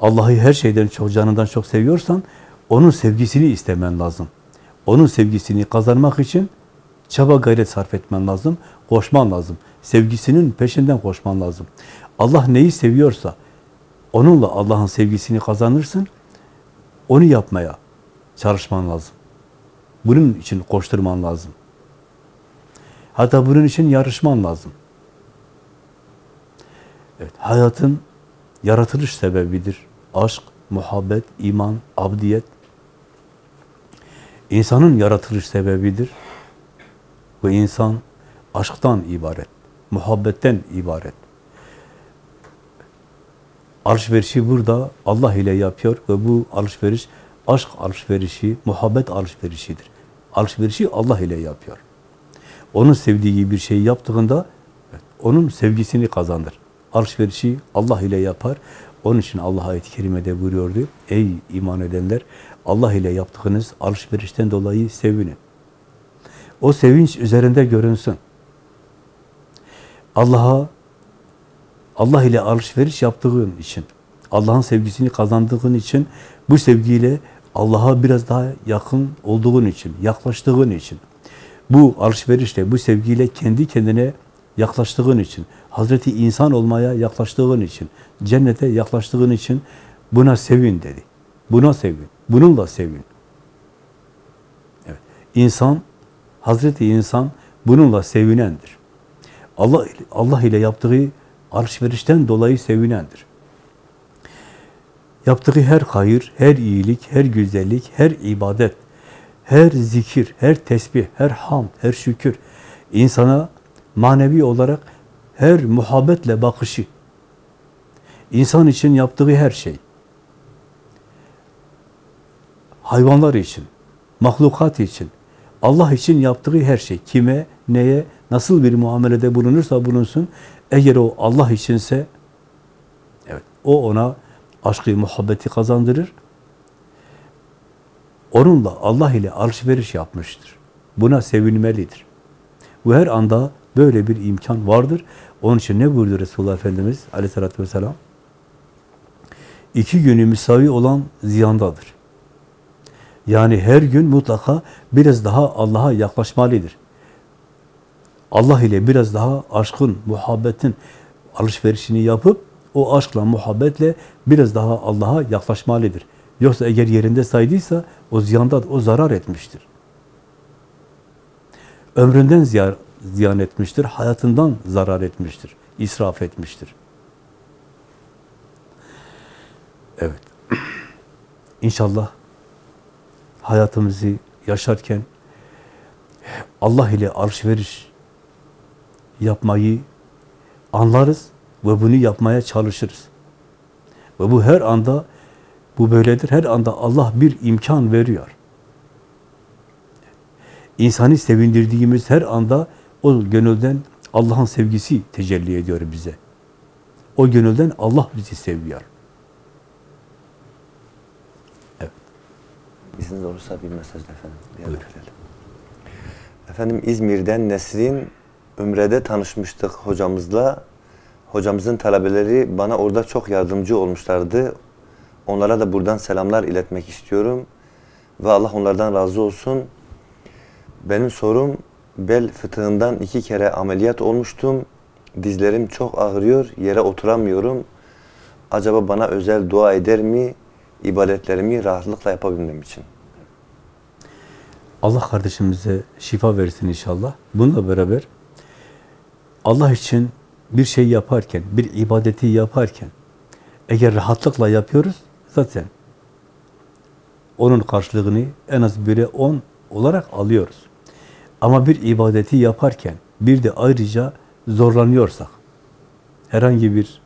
Allah'ı her şeyden çok, canından çok seviyorsan, onun sevgisini istemen lazım. Onun sevgisini kazanmak için çaba gayret sarf etmen lazım, koşman lazım. Sevgisinin peşinden koşman lazım. Allah neyi seviyorsa, onunla Allah'ın sevgisini kazanırsın, onu yapmaya çalışman lazım. Bunun için koşturman lazım. Hatta bunun için yarışman lazım. Evet, hayatın yaratılış sebebidir. Aşk, muhabbet, iman, abdiyet. İnsanın yaratılış sebebidir. Ve insan aşktan ibaret, muhabbetten ibaret. Alışverişi burada Allah ile yapıyor ve bu alışveriş aşk alışverişi, muhabbet alışverişidir. Alışverişi Allah ile yapıyor. Onun sevdiği bir şeyi yaptığında onun sevgisini kazanır. Alışverişi Allah ile yapar. Onun için Allah ayet-i kerimede buyuruyordu. Ey iman edenler Allah ile yaptığınız alışverişten dolayı sevinin. O sevinç üzerinde görünsün. Allah'a Allah ile alışveriş yaptığın için, Allah'ın sevgisini kazandığın için, bu sevgiyle Allah'a biraz daha yakın olduğun için, yaklaştığın için, bu alışverişle, bu sevgiyle kendi kendine yaklaştığın için, Hazreti insan olmaya yaklaştığın için, cennete yaklaştığın için buna sevin dedi. Buna sevin. Bununla sevin. Evet. İnsan, Hazreti insan bununla sevinendir. Allah Allah ile yaptığı alışverişten dolayı sevinendir. Yaptığı her hayır, her iyilik, her güzellik, her ibadet, her zikir, her tesbih, her hamd, her şükür insana manevi olarak her muhabbetle bakışı, insan için yaptığı her şey, hayvanlar için, mahlukat için, Allah için yaptığı her şey, kime, neye, nasıl bir muamelede bulunursa bulunsun, eğer o Allah içinse, evet, o ona aşkı, muhabbeti kazandırır. Onunla, Allah ile alışveriş yapmıştır. Buna sevinmelidir. Bu her anda böyle bir imkan vardır. Onun için ne buyurdu Resulullah Efendimiz aleyhissalatü vesselam? İki günü müsavi olan ziyandadır. Yani her gün mutlaka biraz daha Allah'a yaklaşmalıdır. Allah ile biraz daha aşkın, muhabbetin alışverişini yapıp o aşkla, muhabbetle biraz daha Allah'a yaklaşmalıdır. Yoksa eğer yerinde saydıysa o ziyanda, o zarar etmiştir. Ömründen ziyan, ziyan etmiştir, hayatından zarar etmiştir, israf etmiştir. Evet. İnşallah hayatımızı yaşarken Allah ile alışveriş yapmayı anlarız ve bunu yapmaya çalışırız. Ve bu her anda bu böyledir. Her anda Allah bir imkan veriyor. İnsanı sevindirdiğimiz her anda o gönülden Allah'ın sevgisi tecelli ediyor bize. O gönülden Allah bizi seviyor. Evet. İzniniz olursa bir mesaj efendim. Buyurun. Efendim İzmir'den Nesrin Ümre'de tanışmıştık hocamızla. Hocamızın talebeleri bana orada çok yardımcı olmuşlardı. Onlara da buradan selamlar iletmek istiyorum. Ve Allah onlardan razı olsun. Benim sorum bel fıtığından iki kere ameliyat olmuştum. Dizlerim çok ağrıyor, yere oturamıyorum. Acaba bana özel dua eder mi? ibadetlerimi rahatlıkla yapabilmem için. Allah kardeşimize şifa versin inşallah. Bununla beraber Allah için bir şey yaparken, bir ibadeti yaparken eğer rahatlıkla yapıyoruz zaten onun karşılığını en az bire on olarak alıyoruz. Ama bir ibadeti yaparken bir de ayrıca zorlanıyorsak, herhangi bir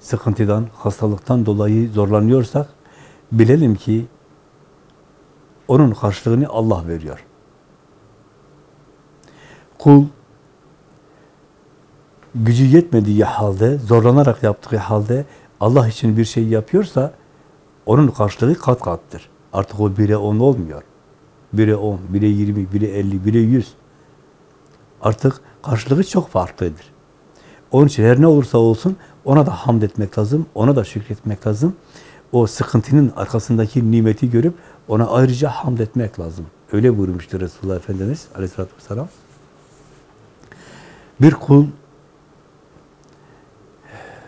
sıkıntıdan, hastalıktan dolayı zorlanıyorsak bilelim ki onun karşılığını Allah veriyor. Kul gücü yetmediği halde, zorlanarak yaptığı halde Allah için bir şey yapıyorsa onun karşılığı kat kattır. Artık o bire on olmuyor. Bire on, bire yirmi, bire elli, bire yüz. Artık karşılığı çok farklıdır. Onun için her ne olursa olsun ona da hamd etmek lazım, ona da şükretmek lazım. O sıkıntının arkasındaki nimeti görüp ona ayrıca hamd etmek lazım. Öyle buyurmuştur Resulullah Efendimiz aleyhissalatü vesselam. Bir kul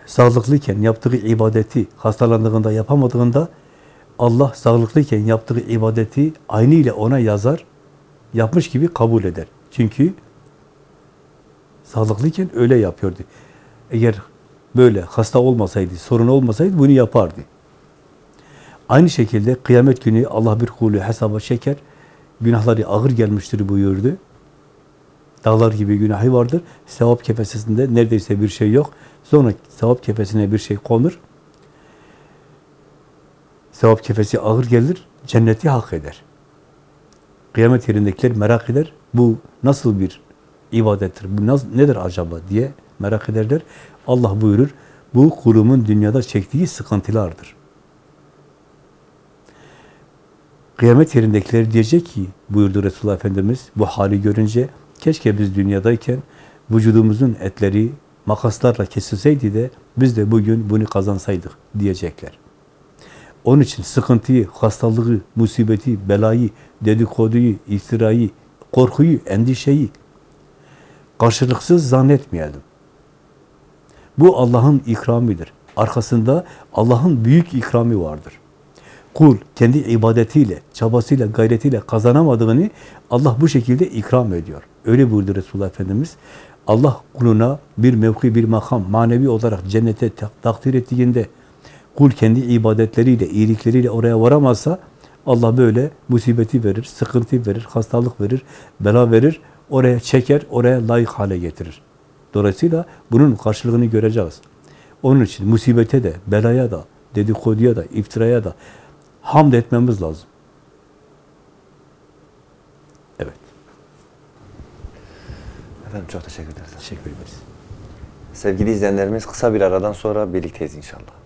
sağlıklıyken yaptığı ibadeti hastalandığında yapamadığında Allah sağlıklıyken yaptığı ibadeti aynı ile ona yazar, yapmış gibi kabul eder. Çünkü sağlıklıyken öyle yapıyordu. Eğer böyle hasta olmasaydı, sorun olmasaydı bunu yapardı. Aynı şekilde kıyamet günü Allah bir kulü hesaba çeker, günahları ağır gelmiştir buyurdu. Dağlar gibi günahı vardır. Sevap kefesinde neredeyse bir şey yok. Sonra sevap kefesine bir şey konur. Sevap kefesi ağır gelir, cenneti hak eder. Kıyamet yerindekiler merak eder. Bu nasıl bir ibadettir, bu nasıl, nedir acaba diye merak ederler. Allah buyurur, bu kulumun dünyada çektiği sıkıntılardır. Kıyamet yerindekiler diyecek ki, buyurdu Resulullah Efendimiz, bu hali görünce, keşke biz dünyadayken vücudumuzun etleri makaslarla kesilseydi de biz de bugün bunu kazansaydık diyecekler. Onun için sıkıntıyı, hastalığı, musibeti, belayı, dedikoduyu, iftirayı, korkuyu, endişeyi karşılıksız zannetmeyelim. Bu Allah'ın ikramidir. Arkasında Allah'ın büyük ikrami vardır. Kul kendi ibadetiyle, çabasıyla, gayretiyle kazanamadığını Allah bu şekilde ikram ediyor. Öyle buyurdu Resulullah Efendimiz. Allah kuluna bir mevki, bir makam, manevi olarak cennete takdir ettiğinde kul kendi ibadetleriyle, iyilikleriyle oraya varamazsa Allah böyle musibeti verir, sıkıntı verir, hastalık verir, bela verir, oraya çeker, oraya layık hale getirir. Dolayısıyla bunun karşılığını göreceğiz. Onun için musibete de, belaya da, dedikoduya da, iftiraya da hamd etmemiz lazım. Evet, Efendim çok teşekkür ederiz. teşekkür ederiz. Sevgili izleyenlerimiz kısa bir aradan sonra birlikteyiz inşallah.